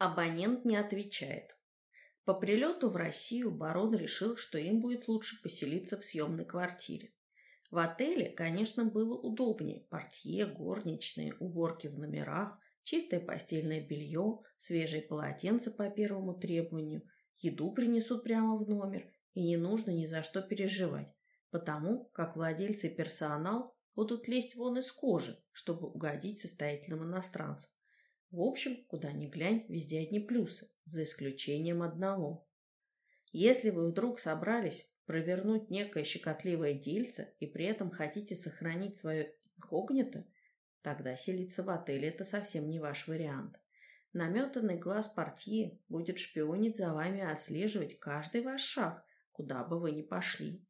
Абонент не отвечает. По прилету в Россию барон решил, что им будет лучше поселиться в съемной квартире. В отеле, конечно, было удобнее. Портье, горничные, уборки в номерах, чистое постельное белье, свежие полотенца по первому требованию, еду принесут прямо в номер, и не нужно ни за что переживать, потому как владельцы персонал будут лезть вон из кожи, чтобы угодить состоятельным иностранцам. В общем, куда ни глянь, везде одни плюсы, за исключением одного. Если вы вдруг собрались провернуть некое щекотливое дельце и при этом хотите сохранить свое инкогнито, тогда селиться в отеле – это совсем не ваш вариант. Наметанный глаз портье будет шпионить за вами и отслеживать каждый ваш шаг, куда бы вы ни пошли.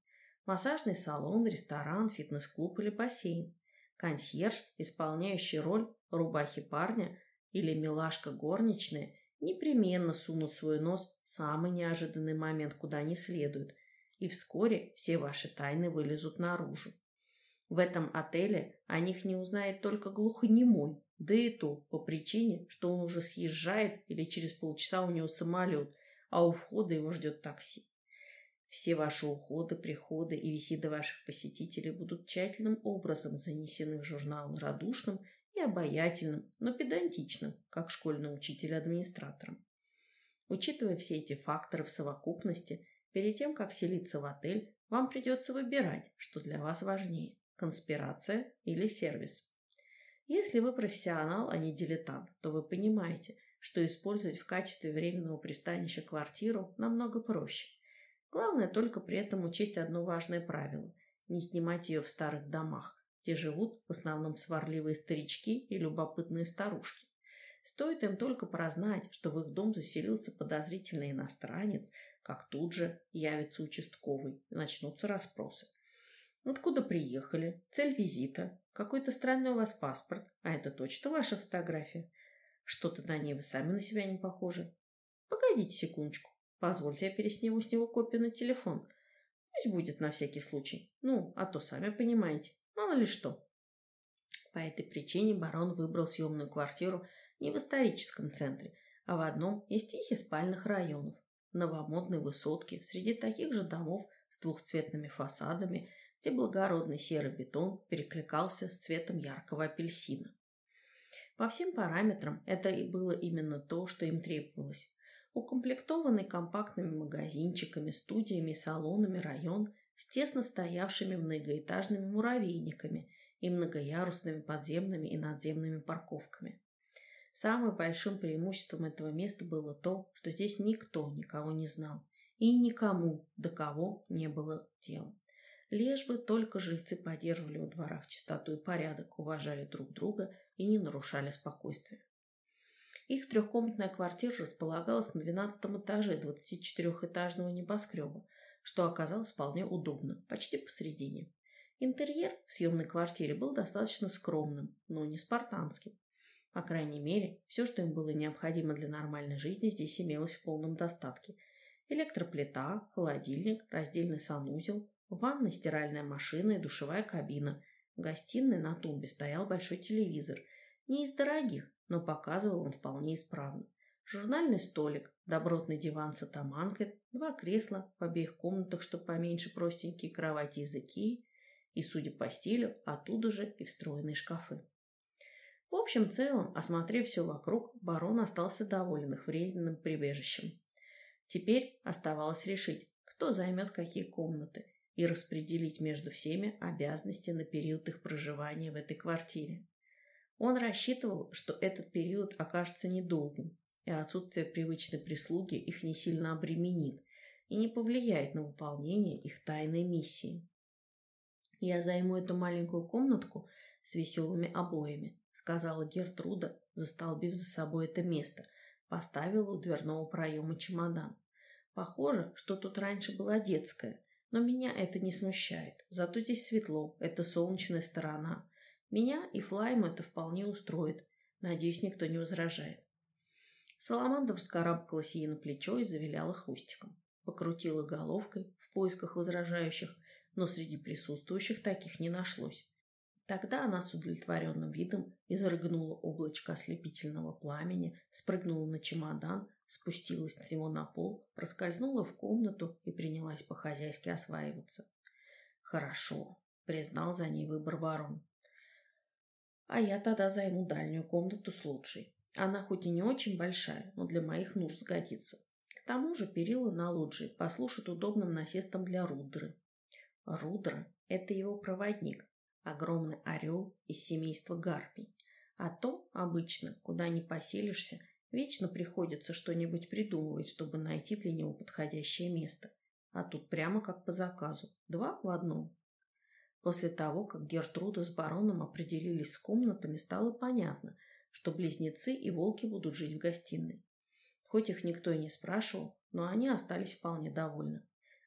Массажный салон, ресторан, фитнес-клуб или бассейн. Консьерж, исполняющий роль рубахи парня или милашка горничная, непременно сунут свой нос в самый неожиданный момент, куда не следует, и вскоре все ваши тайны вылезут наружу. В этом отеле о них не узнает только глухонемой, да и то по причине, что он уже съезжает или через полчаса у него самолет, а у входа его ждет такси. Все ваши уходы, приходы и визиты ваших посетителей будут тщательным образом занесены в журнал радушным и обаятельным, но педантичным, как школьный учитель администратором. Учитывая все эти факторы в совокупности, Перед тем, как селиться в отель, вам придется выбирать, что для вас важнее – конспирация или сервис. Если вы профессионал, а не дилетант, то вы понимаете, что использовать в качестве временного пристанища квартиру намного проще. Главное только при этом учесть одно важное правило – не снимать ее в старых домах, где живут в основном сварливые старички и любопытные старушки. Стоит им только прознать, что в их дом заселился подозрительный иностранец, как тут же явится участковый и начнутся расспросы. Откуда приехали? Цель визита? Какой-то странный у вас паспорт? А это точно ваша фотография? Что-то на ней вы сами на себя не похожи. Погодите секундочку. Позвольте, я пересниму с него копию на телефон. Пусть будет на всякий случай. Ну, а то сами понимаете. Мало ли что. По этой причине барон выбрал съемную квартиру не в историческом центре, а в одном из тихих спальных районов, новомодной высотке, среди таких же домов с двухцветными фасадами, где благородный серый бетон перекликался с цветом яркого апельсина. По всем параметрам это и было именно то, что им требовалось. Укомплектованный компактными магазинчиками, студиями и салонами район с тесно стоявшими многоэтажными муравейниками и многоярусными подземными и надземными парковками. Самым большим преимуществом этого места было то, что здесь никто никого не знал, и никому до кого не было дела. Лишь бы только жильцы поддерживали в дворах чистоту и порядок, уважали друг друга и не нарушали спокойствие. Их трехкомнатная квартира располагалась на 12 этаже 24-этажного небоскреба, что оказалось вполне удобно, почти посередине. Интерьер в съемной квартире был достаточно скромным, но не спартанским. По крайней мере, все, что им было необходимо для нормальной жизни, здесь имелось в полном достатке. Электроплита, холодильник, раздельный санузел, ванна, стиральная машина и душевая кабина. В гостиной на тумбе стоял большой телевизор. Не из дорогих, но показывал он вполне исправно. Журнальный столик, добротный диван с атаманкой, два кресла в обеих комнатах, что поменьше простенькие кровати языки, и, судя по стилю, оттуда же и встроенные шкафы. В общем целом, осмотрев все вокруг, барон остался доволен их временным прибежищем. Теперь оставалось решить, кто займет какие комнаты, и распределить между всеми обязанности на период их проживания в этой квартире. Он рассчитывал, что этот период окажется недолгим, и отсутствие привычной прислуги их не сильно обременит и не повлияет на выполнение их тайной миссии. Я займу эту маленькую комнатку с веселыми обоями, сказала Гертруда, застолбив за собой это место, поставила у дверного проема чемодан. Похоже, что тут раньше была детская, но меня это не смущает. Зато здесь светло, это солнечная сторона. Меня и Флайму это вполне устроит. Надеюсь, никто не возражает. Саламандра вскарабкалась ей на плечо и завиляла хвостиком. Покрутила головкой в поисках возражающих, но среди присутствующих таких не нашлось. Тогда она с удовлетворенным видом изрыгнула облачко ослепительного пламени, спрыгнула на чемодан, спустилась с него на пол, проскользнула в комнату и принялась по-хозяйски осваиваться. «Хорошо», — признал за ней выбор барон. «А я тогда займу дальнюю комнату с лучшей. Она хоть и не очень большая, но для моих нужд сгодится. К тому же перила на лоджии послушают удобным насестом для Рудры. Рудра — это его проводник, огромный орел из семейства гарпий. А то, обычно, куда не поселишься, вечно приходится что-нибудь придумывать, чтобы найти для него подходящее место. А тут прямо как по заказу. Два в одном. После того, как Гертруда с бароном определились с комнатами, стало понятно, что близнецы и волки будут жить в гостиной. Хоть их никто и не спрашивал, но они остались вполне довольны.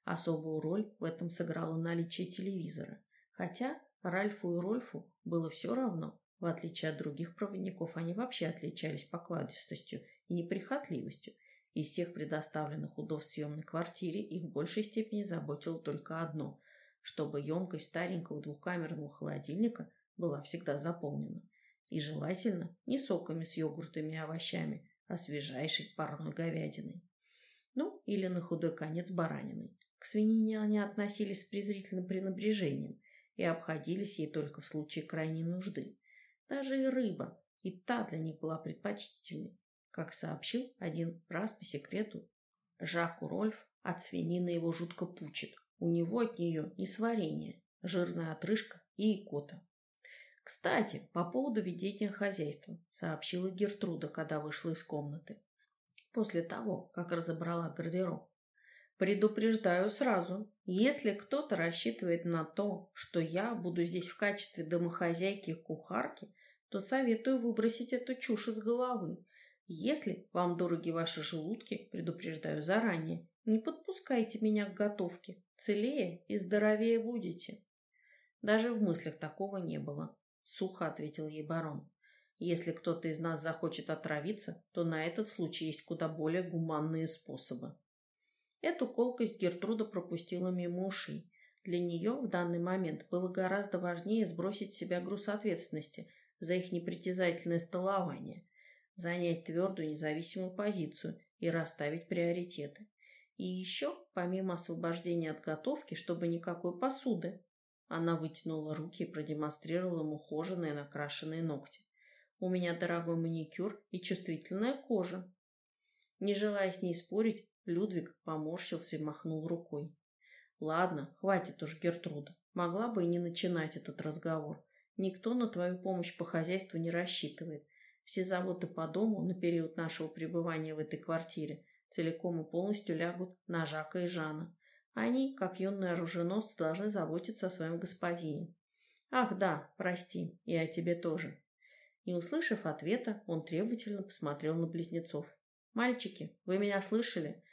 Особую роль в этом сыграло наличие телевизора. Хотя Ральфу и Рольфу было все равно. В отличие от других проводников, они вообще отличались покладистостью и неприхотливостью. Из всех предоставленных удов в съемной квартире их в большей степени заботило только одно – чтобы емкость старенького двухкамерного холодильника была всегда заполнена. И желательно не соками с йогуртами и овощами, а свежайшей парной говядиной. Ну, или на худой конец бараниной. К свинине они относились с презрительным пренебрежением и обходились ей только в случае крайней нужды. Даже и рыба, и та для них была предпочтительной. Как сообщил один раз по секрету Жаку Рольф, от свинины его жутко пучит. У него от нее несварение, жирная отрыжка и икота. «Кстати, по поводу ведения хозяйства», — сообщила Гертруда, когда вышла из комнаты. После того, как разобрала гардероб. «Предупреждаю сразу, если кто-то рассчитывает на то, что я буду здесь в качестве домохозяйки и кухарки, то советую выбросить эту чушь из головы. Если вам дороги ваши желудки, предупреждаю заранее, не подпускайте меня к готовке. Целее и здоровее будете. Даже в мыслях такого не было. — сухо ответил ей барон. «Если кто-то из нас захочет отравиться, то на этот случай есть куда более гуманные способы». Эту колкость Гертруда пропустила мимо ушей. Для нее в данный момент было гораздо важнее сбросить с себя груз ответственности за их непритязательное столование, занять твердую независимую позицию и расставить приоритеты. И еще, помимо освобождения от готовки, чтобы никакой посуды, она вытянула руки и продемонстрировала ему ухоженные накрашенные ногти. «У меня дорогой маникюр и чувствительная кожа». Не желая с ней спорить, Людвиг поморщился и махнул рукой. «Ладно, хватит уж, Гертруда. Могла бы и не начинать этот разговор. Никто на твою помощь по хозяйству не рассчитывает. Все заботы по дому на период нашего пребывания в этой квартире целиком и полностью лягут на Жака и Жана. Они, как юные оруженосцы, должны заботиться о своем господине. Ах да, прости, и о тебе тоже. Не услышав ответа, он требовательно посмотрел на близнецов. «Мальчики, вы меня слышали?»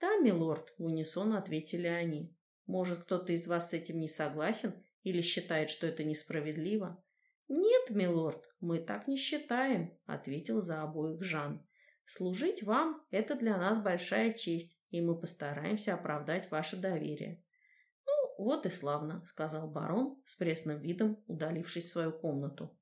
«Да, милорд», — в унисон ответили они. «Может, кто-то из вас с этим не согласен или считает, что это несправедливо?» «Нет, милорд, мы так не считаем», — ответил за обоих Жан. «Служить вам — это для нас большая честь, и мы постараемся оправдать ваше доверие. Ну, вот и славно, сказал барон с пресным видом, удалившись в свою комнату.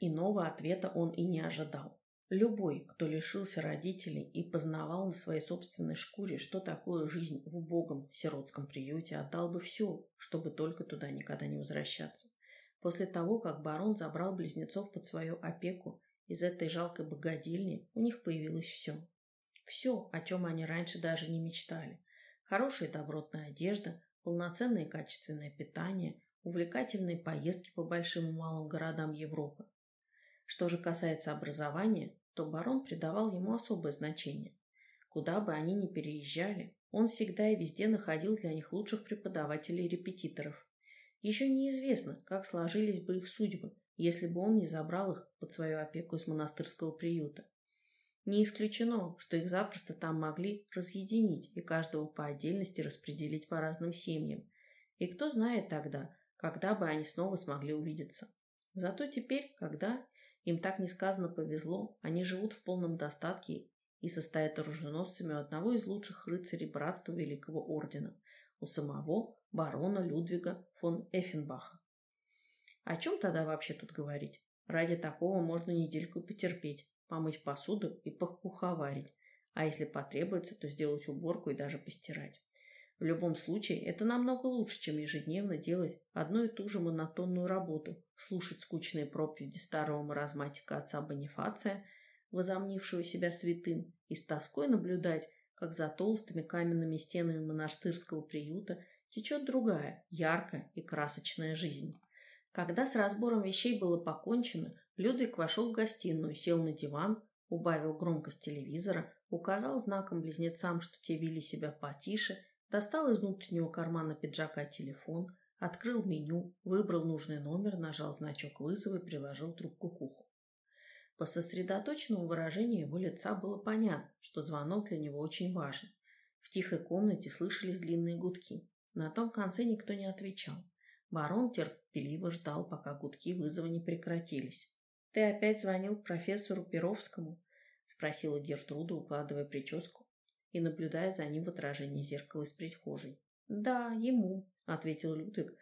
Иного ответа он и не ожидал. Любой, кто лишился родителей и познавал на своей собственной шкуре, что такое жизнь в убогом сиротском приюте, отдал бы все, чтобы только туда никогда не возвращаться. После того, как барон забрал близнецов под свою опеку, из этой жалкой богадельни у них появилось все. Все, о чем они раньше даже не мечтали. Хорошая добротная одежда, полноценное качественное питание, увлекательные поездки по большим и малым городам Европы. Что же касается образования, то барон придавал ему особое значение. Куда бы они ни переезжали, он всегда и везде находил для них лучших преподавателей и репетиторов. Еще неизвестно, как сложились бы их судьбы, если бы он не забрал их под свою опеку из монастырского приюта. Не исключено, что их запросто там могли разъединить и каждого по отдельности распределить по разным семьям. И кто знает тогда, когда бы они снова смогли увидеться. Зато теперь, когда им так несказанно повезло, они живут в полном достатке и состоят оруженосцами у одного из лучших рыцарей братства Великого Ордена, у самого барона Людвига фон Эффенбаха. О чем тогда вообще тут говорить? Ради такого можно недельку потерпеть, помыть посуду и покуховарить. А если потребуется, то сделать уборку и даже постирать. В любом случае, это намного лучше, чем ежедневно делать одну и ту же монотонную работу, слушать скучные проповеди старого маразматика отца Бонифация, возомнившего себя святым, и с тоской наблюдать, как за толстыми каменными стенами монастырского приюта течет другая, яркая и красочная жизнь. Когда с разбором вещей было покончено, Людвиг вошел в гостиную, сел на диван, убавил громкость телевизора, указал знаком близнецам, что те вели себя потише Достал из внутреннего кармана пиджака телефон, открыл меню, выбрал нужный номер, нажал значок вызова и приложил трубку к уху. По сосредоточенному выражению его лица было понятно, что звонок для него очень важен. В тихой комнате слышались длинные гудки. На том конце никто не отвечал. Барон терпеливо ждал, пока гудки вызова не прекратились. «Ты опять звонил профессору Перовскому?» — спросила Гертруда, укладывая прическу и наблюдая за ним в отражении зеркала из прихожей. «Да, ему», — ответил Людвиг,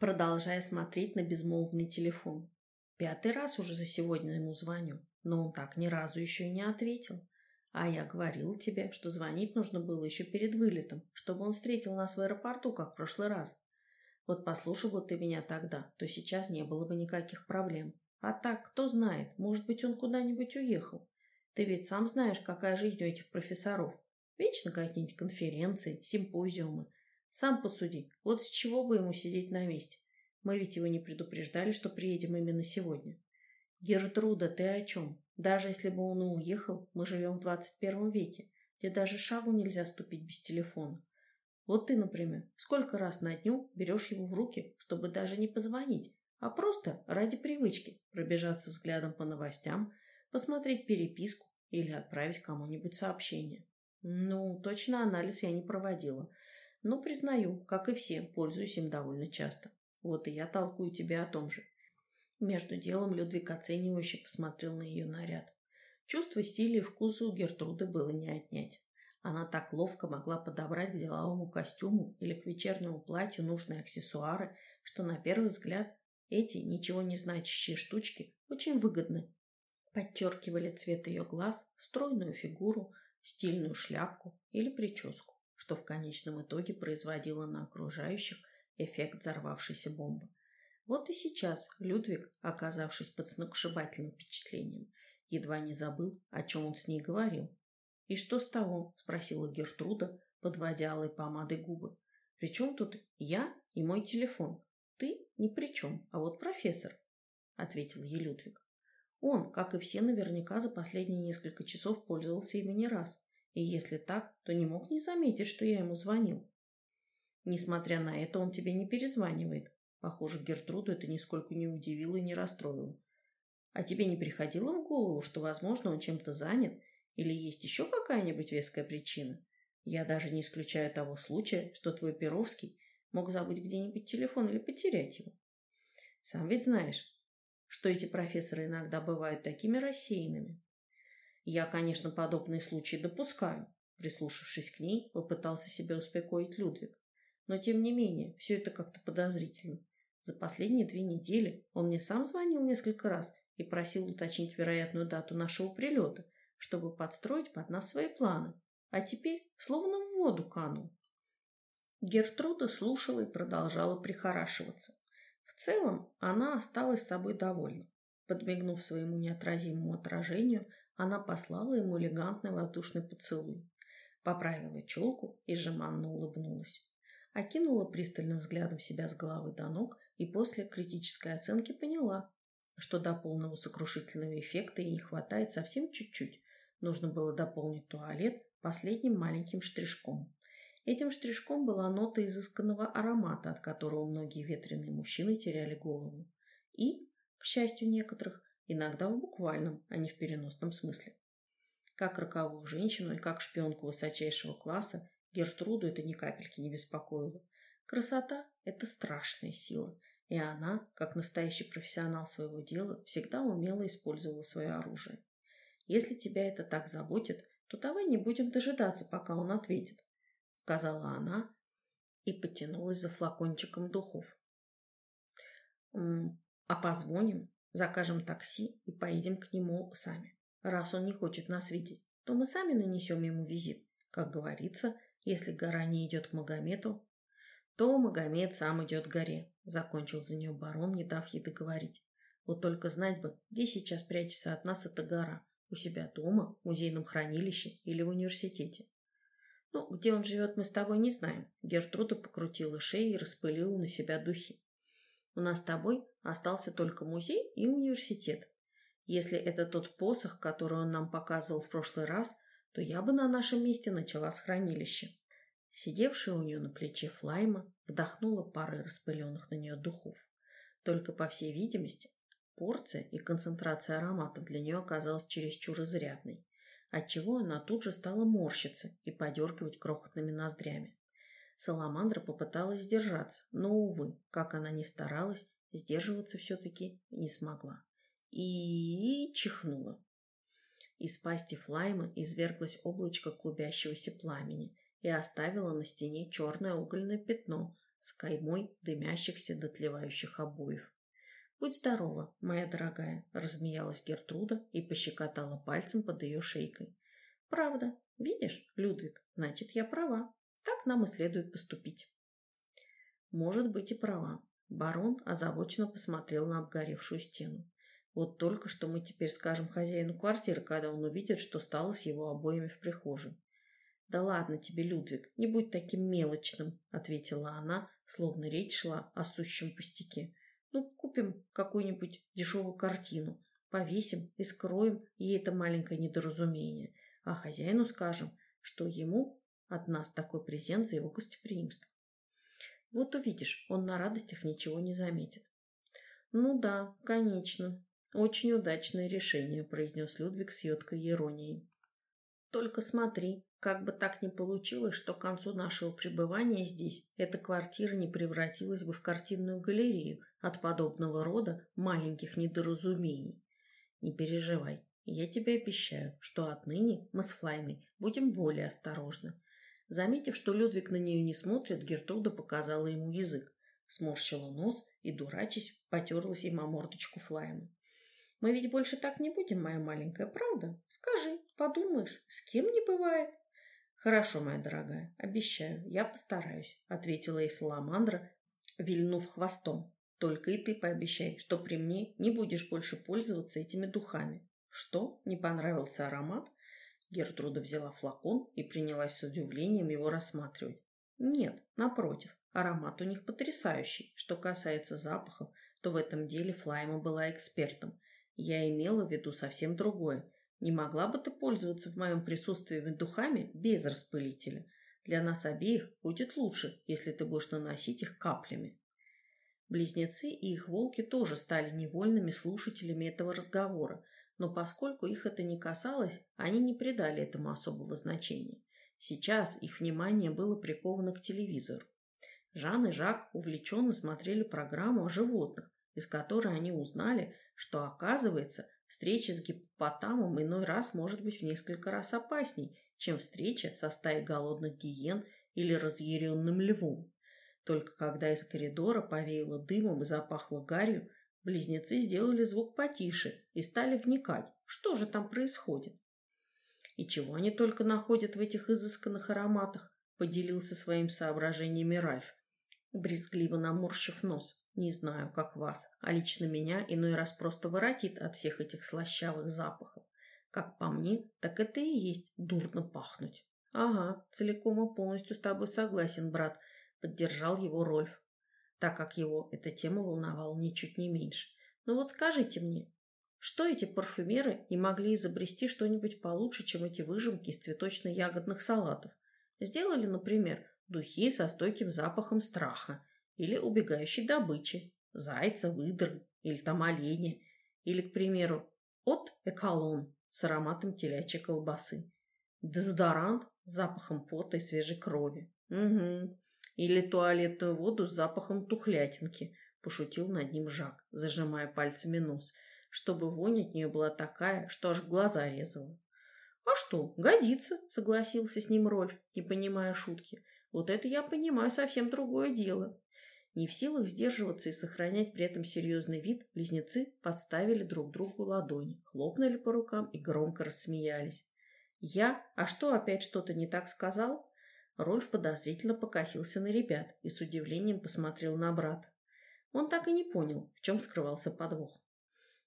продолжая смотреть на безмолвный телефон. «Пятый раз уже за сегодня ему звоню, но он так ни разу еще не ответил. А я говорил тебе, что звонить нужно было еще перед вылетом, чтобы он встретил нас в аэропорту, как в прошлый раз. Вот послушал бы ты меня тогда, то сейчас не было бы никаких проблем. А так, кто знает, может быть, он куда-нибудь уехал. Ты ведь сам знаешь, какая жизнь у этих профессоров. Вечно какие-нибудь конференции, симпозиумы. Сам посуди, вот с чего бы ему сидеть на месте. Мы ведь его не предупреждали, что приедем именно сегодня. Гертруда, ты о чем? Даже если бы он и уехал, мы живем в 21 веке, где даже шагу нельзя ступить без телефона. Вот ты, например, сколько раз на дню берешь его в руки, чтобы даже не позвонить, а просто ради привычки пробежаться взглядом по новостям, посмотреть переписку или отправить кому-нибудь сообщение. Ну, точно анализ я не проводила. Но признаю, как и все, пользуюсь им довольно часто. Вот и я толкую тебе о том же. Между делом Людвиг оценивающе посмотрел на ее наряд. Чувство стиля и вкуса у Гертруды было не отнять. Она так ловко могла подобрать к деловому костюму или к вечернему платью нужные аксессуары, что на первый взгляд эти ничего не значащие штучки очень выгодны. Подчеркивали цвет ее глаз, стройную фигуру, стильную шляпку или прическу, что в конечном итоге производило на окружающих эффект взорвавшейся бомбы. Вот и сейчас Людвиг, оказавшись под сногсшибательным впечатлением, едва не забыл, о чем он с ней говорил. «И что с того?» – спросила Гертруда, подводя алой помадой губы. «При чем тут я и мой телефон? Ты ни при чем, а вот профессор», – ответил ей Людвиг. Он, как и все, наверняка за последние несколько часов пользовался ими не раз. И если так, то не мог не заметить, что я ему звонил. Несмотря на это, он тебе не перезванивает. Похоже, Гертруду это нисколько не удивило и не расстроило. А тебе не приходило в голову, что, возможно, он чем-то занят или есть еще какая-нибудь веская причина? Я даже не исключаю того случая, что твой Перовский мог забыть где-нибудь телефон или потерять его. Сам ведь знаешь, что эти профессоры иногда бывают такими рассеянными. Я, конечно, подобные случаи допускаю. Прислушавшись к ней, попытался себя успокоить Людвиг. Но, тем не менее, все это как-то подозрительно. За последние две недели он мне сам звонил несколько раз и просил уточнить вероятную дату нашего прилета, чтобы подстроить под нас свои планы. А теперь словно в воду канул. Гертруда слушала и продолжала прихорашиваться. В целом, она осталась собой довольна. Подмигнув своему неотразимому отражению, она послала ему элегантный воздушный поцелуй. Поправила челку и жеманно улыбнулась. Окинула пристальным взглядом себя с головы до ног и после критической оценки поняла, что до полного сокрушительного эффекта ей не хватает совсем чуть-чуть. Нужно было дополнить туалет последним маленьким штришком. Этим штришком была нота изысканного аромата, от которого многие ветреные мужчины теряли голову. И, к счастью некоторых, иногда в буквальном, а не в переносном смысле. Как роковую женщину и как шпионку высочайшего класса Гертруду это ни капельки не беспокоило. Красота – это страшная сила, и она, как настоящий профессионал своего дела, всегда умело использовала свое оружие. Если тебя это так заботит, то давай не будем дожидаться, пока он ответит сказала она и потянулась за флакончиком духов. А позвоним, закажем такси и поедем к нему сами. Раз он не хочет нас видеть, то мы сами нанесем ему визит. Как говорится, если гора не идет к Магомету, то Магомед сам идет к горе, закончил за нее барон, не дав ей договорить. Вот только знать бы, где сейчас прячется от нас эта гора. У себя дома, в музейном хранилище или в университете. Ну, где он живет, мы с тобой не знаем. Гертруда покрутила шею и распылила на себя духи. У нас с тобой остался только музей и университет. Если это тот посох, который он нам показывал в прошлый раз, то я бы на нашем месте начала с хранилища. Сидевшая у нее на плече Флайма вдохнула пары распыленных на нее духов. Только, по всей видимости, порция и концентрация ароматов для нее оказалась чересчур изрядной, отчего она тут же стала морщиться и подергивать крохотными ноздрями. Саламандра попыталась сдержаться, но, увы, как она ни старалась, сдерживаться все-таки не смогла. И чихнула. Из пасти Флайма изверглось облачко клубящегося пламени и оставило на стене черное угольное пятно с каймой дымящихся дотлевающих обоев. «Будь здорова, моя дорогая», — размеялась Гертруда и пощекотала пальцем под ее шейкой. «Правда. Видишь, Людвиг, значит, я права. Так нам и следует поступить. Может быть и права. Барон озабоченно посмотрел на обгоревшую стену. Вот только что мы теперь скажем хозяину квартиры, когда он увидит, что стало с его обоями в прихожей. «Да ладно тебе, Людвиг, не будь таким мелочным», — ответила она, словно речь шла о сущем пустяке. «Ну, купим какую-нибудь дешевую картину, повесим и скроем ей это маленькое недоразумение, а хозяину скажем, что ему от нас такой презент за его гостеприимство. Вот увидишь, он на радостях ничего не заметит. Ну да, конечно. Очень удачное решение, произнес Людвиг с едкой иронией. Только смотри, как бы так ни получилось, что к концу нашего пребывания здесь эта квартира не превратилась бы в картинную галерею от подобного рода маленьких недоразумений. Не переживай, я тебе обещаю, что отныне мы с Флаймой будем более осторожны. Заметив, что Людвиг на нее не смотрит, Гертруда показала ему язык, сморщила нос и, дурачись, потерлась им о мордочку Флайма. «Мы ведь больше так не будем, моя маленькая, правда? Скажи, подумаешь, с кем не бывает?» «Хорошо, моя дорогая, обещаю, я постараюсь», — ответила ей Саламандра, вильнув хвостом. «Только и ты пообещай, что при мне не будешь больше пользоваться этими духами». «Что? Не понравился аромат?» Гертруда взяла флакон и принялась с удивлением его рассматривать. Нет, напротив, аромат у них потрясающий. Что касается запахов, то в этом деле Флайма была экспертом. Я имела в виду совсем другое. Не могла бы ты пользоваться в моем присутствии духами без распылителя? Для нас обеих будет лучше, если ты будешь наносить их каплями. Близнецы и их волки тоже стали невольными слушателями этого разговора, но поскольку их это не касалось, они не придали этому особого значения. Сейчас их внимание было приковано к телевизору. Жан и Жак увлеченно смотрели программу о животных, из которой они узнали, что, оказывается, встреча с гиппотамом иной раз может быть в несколько раз опасней, чем встреча со стаей голодных гиен или разъяренным львом. Только когда из коридора повеяло дымом и запахло гарью, Близнецы сделали звук потише и стали вникать, что же там происходит. И чего они только находят в этих изысканных ароматах, поделился своим соображениями Ральф, брезгливо наморщив нос. Не знаю, как вас, а лично меня иной раз просто воротит от всех этих слащавых запахов. Как по мне, так это и есть дурно пахнуть. Ага, целиком и полностью с тобой согласен, брат, поддержал его Рольф так как его эта тема волновала ничуть не меньше. Но вот скажите мне, что эти парфюмеры не могли изобрести что-нибудь получше, чем эти выжимки из цветочно-ягодных салатов? Сделали, например, духи со стойким запахом страха или убегающей добычи, зайца, выдры или там оленя, или, к примеру, от эколон с ароматом телячьей колбасы, дезодорант с запахом пота и свежей крови. Угу. Или туалетную воду с запахом тухлятинки, пошутил над ним Жак, зажимая пальцами нос, чтобы вонь от нее была такая, что аж глаза резала. «А что, годится», — согласился с ним Рольф, не понимая шутки. «Вот это я понимаю совсем другое дело. Не в силах сдерживаться и сохранять при этом серьезный вид, близнецы подставили друг другу ладони, хлопнули по рукам и громко рассмеялись. «Я? А что, опять что-то не так сказал?» Рольф подозрительно покосился на ребят и с удивлением посмотрел на брата. Он так и не понял, в чем скрывался подвох.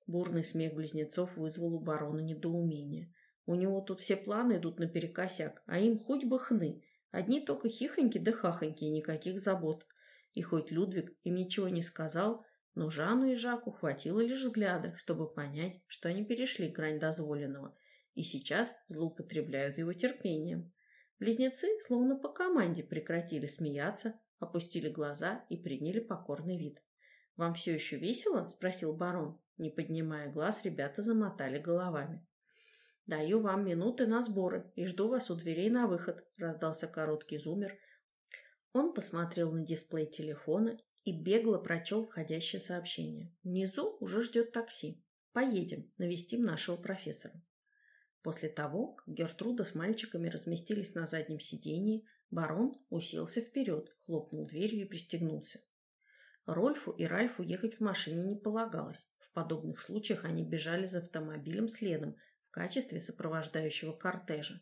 Бурный смех близнецов вызвал у барона недоумение. У него тут все планы идут наперекосяк, а им хоть бы хны. Одни только хихоньки да хахоньки и никаких забот. И хоть Людвиг им ничего не сказал, но Жанну и Жаку хватило лишь взгляда, чтобы понять, что они перешли грань дозволенного и сейчас злоупотребляют его терпением. Близнецы словно по команде прекратили смеяться, опустили глаза и приняли покорный вид. «Вам все еще весело?» – спросил барон. Не поднимая глаз, ребята замотали головами. «Даю вам минуты на сборы и жду вас у дверей на выход», – раздался короткий зумер, он посмотрел на дисплей телефона и бегло прочел входящее сообщение. Внизу уже ждет такси. Поедем, навестим нашего профессора. После того, как Гертруда с мальчиками разместились на заднем сидении, барон уселся вперед, хлопнул дверью и пристегнулся. Рольфу и Ральфу ехать в машине не полагалось. В подобных случаях они бежали за автомобилем следом в качестве сопровождающего кортежа.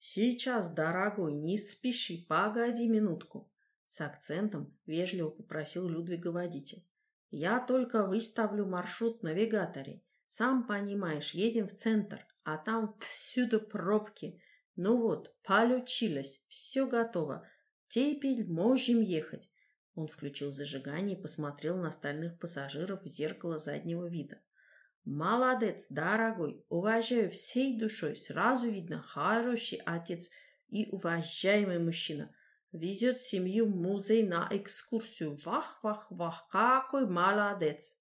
«Сейчас, дорогой, не спеши, погоди минутку!» С акцентом вежливо попросил Людвига водитель. «Я только выставлю маршрут в навигаторе. Сам понимаешь, едем в центр, а там всюду пробки. Ну вот, получилось, все готово. Теперь можем ехать». Он включил зажигание и посмотрел на остальных пассажиров в зеркало заднего вида. Молодец, дорогой, уважаю всей душой. Сразу видно, хороший отец и уважаемый мужчина. Везет семью в музей на экскурсию. Вах, вах, вах, какой молодец.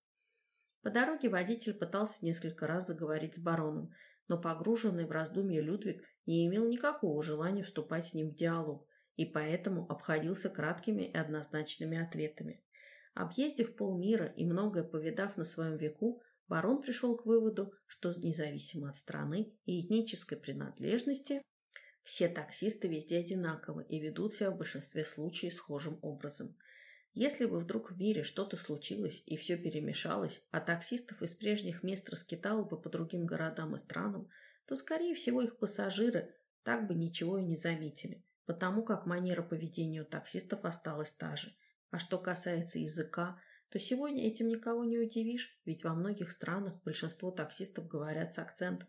По дороге водитель пытался несколько раз заговорить с бароном, но погруженный в раздумье Людвиг не имел никакого желания вступать с ним в диалог и поэтому обходился краткими и однозначными ответами. Объездив полмира и многое повидав на своем веку, барон пришел к выводу, что независимо от страны и этнической принадлежности, все таксисты везде одинаковы и ведут себя в большинстве случаев схожим образом. Если бы вдруг в мире что-то случилось и все перемешалось, а таксистов из прежних мест раскидало бы по другим городам и странам, то, скорее всего, их пассажиры так бы ничего и не заметили, потому как манера поведения у таксистов осталась та же. А что касается языка, то сегодня этим никого не удивишь, ведь во многих странах большинство таксистов говорят с акцентом.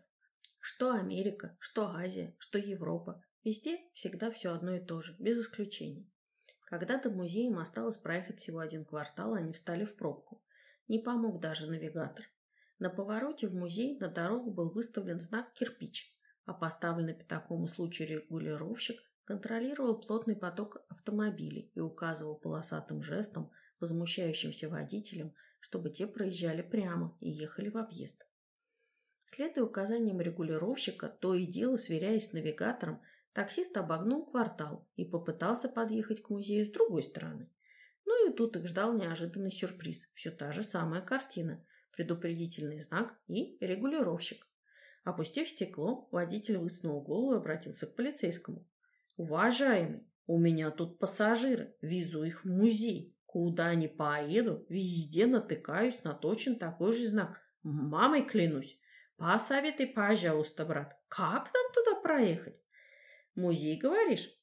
Что Америка, что Азия, что Европа. Везде всегда все одно и то же, без исключений. Когда до музея им осталось проехать всего один квартал, они встали в пробку. Не помог даже навигатор. На повороте в музей на дорогу был выставлен знак «Кирпич», а поставленный по такому случаю регулировщик контролировал плотный поток автомобилей и указывал полосатым жестом возмущающимся водителям, чтобы те проезжали прямо и ехали в объезд. Следуя указаниям регулировщика, то и дело сверяясь с навигатором, таксист обогнул квартал и попытался подъехать к музею с другой стороны. Ну и тут их ждал неожиданный сюрприз. Все та же самая картина. Предупредительный знак и регулировщик. Опустив стекло, водитель высунул голову и обратился к полицейскому. «Уважаемый, у меня тут пассажиры. Везу их в музей. Куда ни поеду, везде натыкаюсь на точно такой же знак. Мамой клянусь. Посоветуй, пожалуйста, брат, как нам туда проехать? Музей, говоришь?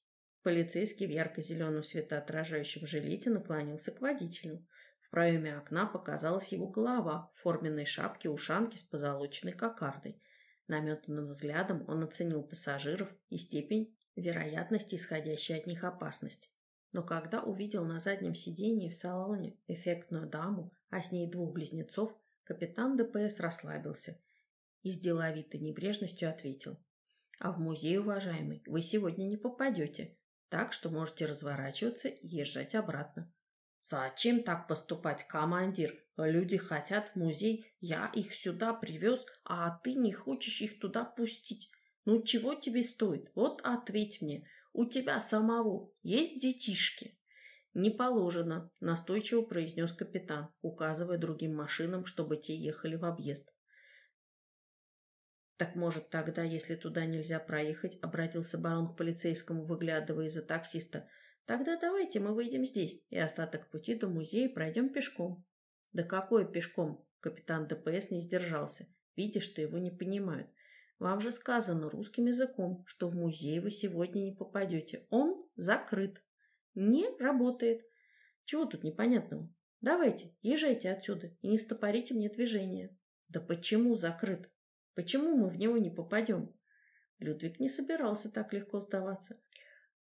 Полицейский в ярко-зеленом светоотражающем жилете наклонился к водителю. В проеме окна показалась его голова в форменной шапке-ушанке с позолоченной кокардой. Наметанным взглядом он оценил пассажиров и степень вероятности исходящей от них опасности. Но когда увидел на заднем сиденье в салоне эффектную даму, а с ней двух близнецов, капитан ДПС расслабился и с деловитой небрежностью ответил. «А в музей, уважаемый, вы сегодня не попадете, так что можете разворачиваться и езжать обратно». «Зачем так поступать, командир? Люди хотят в музей, я их сюда привез, а ты не хочешь их туда пустить. Ну чего тебе стоит? Вот ответь мне, у тебя самого есть детишки?» «Не положено», – настойчиво произнес капитан, указывая другим машинам, чтобы те ехали в объезд. «Так, может, тогда, если туда нельзя проехать», – обратился барон к полицейскому, выглядывая из-за таксиста, Тогда давайте мы выйдем здесь и остаток пути до музея пройдем пешком. Да какой пешком? Капитан ДПС не сдержался, видя, что его не понимают. Вам же сказано русским языком, что в музей вы сегодня не попадете. Он закрыт. Не работает. Чего тут непонятного? Давайте, езжайте отсюда и не стопорите мне движение. Да почему закрыт? Почему мы в него не попадем? Людвиг не собирался так легко сдаваться.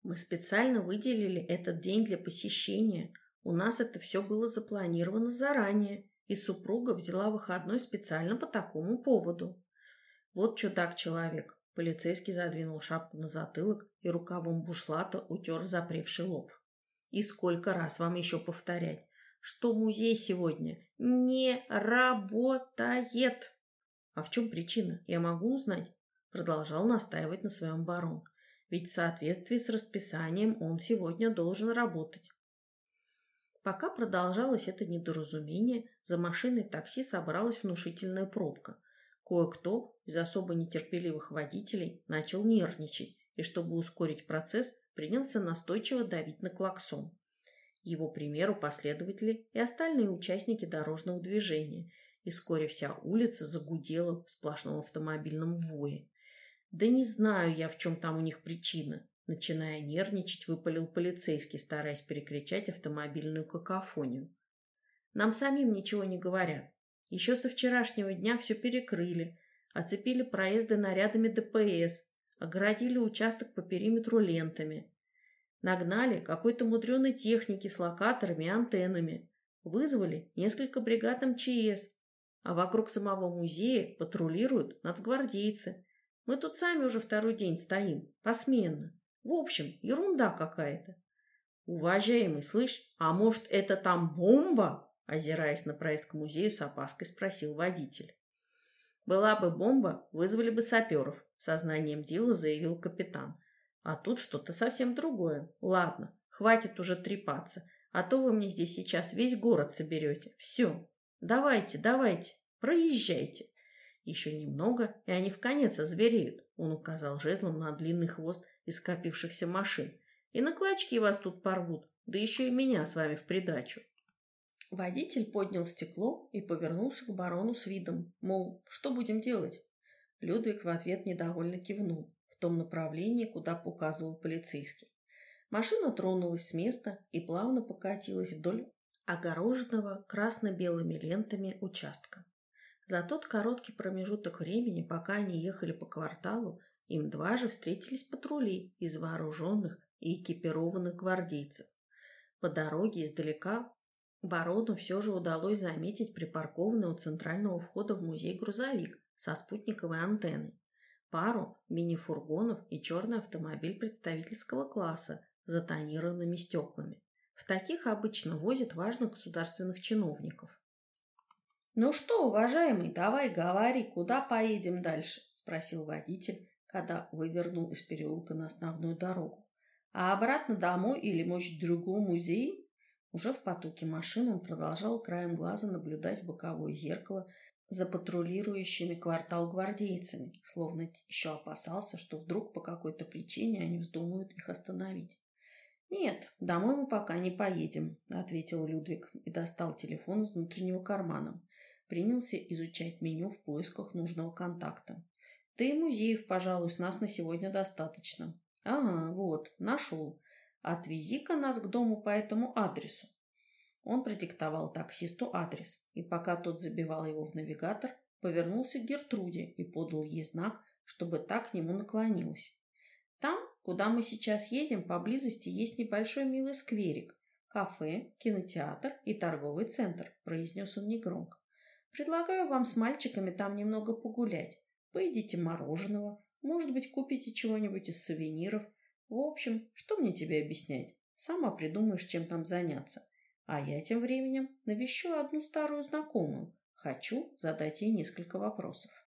Мы специально выделили этот день для посещения. У нас это все было запланировано заранее, и супруга взяла выходной специально по такому поводу. Вот чудак-человек. Полицейский задвинул шапку на затылок и рукавом бушлата утер запревший лоб. И сколько раз вам еще повторять, что музей сегодня не работает? А в чем причина? Я могу узнать? Продолжал настаивать на своем барон ведь в соответствии с расписанием он сегодня должен работать. Пока продолжалось это недоразумение, за машиной такси собралась внушительная пробка. Кое-кто из особо нетерпеливых водителей начал нервничать и, чтобы ускорить процесс, принялся настойчиво давить на клаксон. Его примеру последователи и остальные участники дорожного движения, и вскоре вся улица загудела в сплошном автомобильном вое. Да не знаю я, в чем там у них причина. Начиная нервничать, выпалил полицейский, стараясь перекричать автомобильную какофонию. Нам самим ничего не говорят. Еще со вчерашнего дня все перекрыли, оцепили проезды нарядами ДПС, огородили участок по периметру лентами. Нагнали какой-то мудреной техники с локаторами и антеннами. Вызвали несколько бригад МЧС, а вокруг самого музея патрулируют нацгвардейцы. Мы тут сами уже второй день стоим, посменно. В общем, ерунда какая-то. Уважаемый, слышь, а может это там бомба? Озираясь на проезд к музею с опаской спросил водитель. Была бы бомба, вызвали бы саперов, сознанием дела заявил капитан. А тут что-то совсем другое. Ладно, хватит уже трепаться, а то вы мне здесь сейчас весь город соберете. Все, давайте, давайте, проезжайте. Еще немного, и они в конец озвереют, он указал жезлом на длинный хвост из скопившихся машин. И на клочки вас тут порвут, да еще и меня с вами в придачу. Водитель поднял стекло и повернулся к барону с видом, мол, что будем делать? Людвиг в ответ недовольно кивнул в том направлении, куда указывал полицейский. Машина тронулась с места и плавно покатилась вдоль огороженного красно-белыми лентами участка. За тот короткий промежуток времени, пока они ехали по кварталу, им дважды встретились патрули из вооруженных и экипированных гвардейцев. По дороге издалека барону все же удалось заметить припаркованный у центрального входа в музей грузовик со спутниковой антенной, пару мини-фургонов и черный автомобиль представительского класса с затонированными стеклами. В таких обычно возят важных государственных чиновников. «Ну что, уважаемый, давай говори, куда поедем дальше?» – спросил водитель, когда вывернул из переулка на основную дорогу. «А обратно домой или, может, в другой музей?» Уже в потоке машин он продолжал краем глаза наблюдать в боковое зеркало за патрулирующими квартал гвардейцами, словно еще опасался, что вдруг по какой-то причине они вздумают их остановить. «Нет, домой мы пока не поедем», — ответил Людвиг и достал телефон из внутреннего кармана принялся изучать меню в поисках нужного контакта. Да и музеев, пожалуй, с нас на сегодня достаточно. Ага, вот, нашел. Отвези-ка нас к дому по этому адресу. Он продиктовал таксисту адрес, и пока тот забивал его в навигатор, повернулся к Гертруде и подал ей знак, чтобы так к нему наклонилась. Там, куда мы сейчас едем, поблизости есть небольшой милый скверик, кафе, кинотеатр и торговый центр, произнес он негромко. Предлагаю вам с мальчиками там немного погулять. Поедите мороженого, может быть, купите чего-нибудь из сувениров. В общем, что мне тебе объяснять? Сама придумаешь, чем там заняться. А я тем временем навещу одну старую знакомую. Хочу задать ей несколько вопросов.